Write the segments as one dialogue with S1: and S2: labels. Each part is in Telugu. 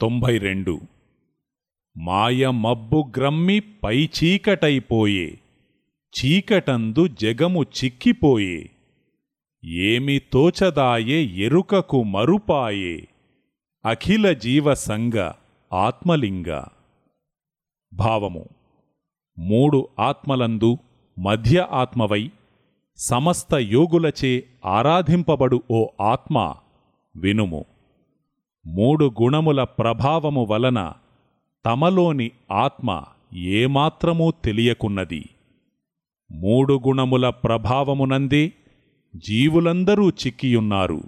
S1: తొంభై రెండు. మాయమబ్బు గ్రమ్మి పై చీకటైపోయే. చీకటందు జగము చిక్కిపోయే. ఏమి తోచదాయే ఎరుకకు మరుపాయే. అఖిల జీవ సంగ ఆత్మలింగ. భావము. మూడు ఆత్మలందు మధ్య ఆత్మవై సమస్త యోగులచే ఆరాధింపబడు ఓ ఆత్మ వినుము. మూడు గుణముల ప్రభావము వలన తమలోని ఆత్మ ఏమాత్రమూ తెలియకున్నది. మూడు గుణముల ప్రభావమునందే జీవులందరూ చిక్కియున్నారు.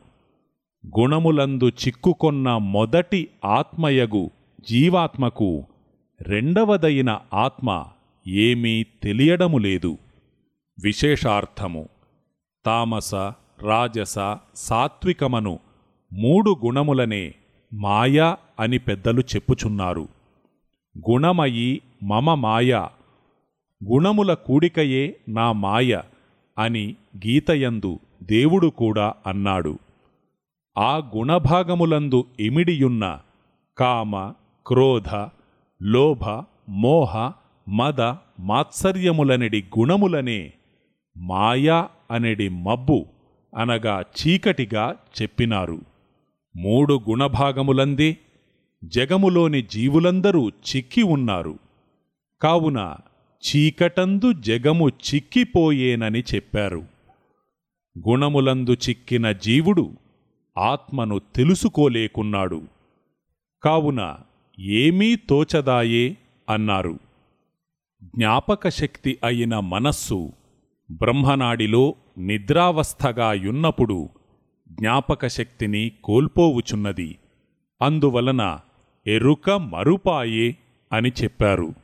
S1: గుణములందు చిక్కుకొన్న మొదటి ఆత్మయగు జీవాత్మకు రెండవదైన ఆత్మ ఏమీ తెలియడము లేదు. విశేషార్థము తామస రాజస సాత్వికమను మూడు గుణములనే మాయా అని పెద్దలు చెప్పుచున్నారు. గుణమయి మమ మాయ గుణముల కూడికయే నా మాయ అని గీతయందు దేవుడు కూడా అన్నాడు. ఆ గుణభాగములందు ఇమిడియున్న కామ క్రోధ లోభ మోహ మద మాత్సర్యములనెడి గుణములనే మాయా అనెడి మబ్బు అనగా చీకటిగా చెప్పినారు. మూడు గుణభాగములందే జగములోని జీవులందరూ చిక్కి ఉన్నారు. కావున చీకటందు జగము చిక్కిపోయేనని చెప్పారు. గుణములందు చిక్కిన జీవుడు ఆత్మను తెలుసుకోలేకున్నాడు. కావున ఏమీ తోచదాయే అన్నారు. జ్ఞాపకశక్తి అయిన మనస్సు బ్రహ్మనాడిలో నిద్రావస్థగా యున్నప్పుడు జ్ఞాపకశక్తిని కోల్పోవుచున్నది. అందువలన ఎరుక మరుపాయే అని చెప్పారు.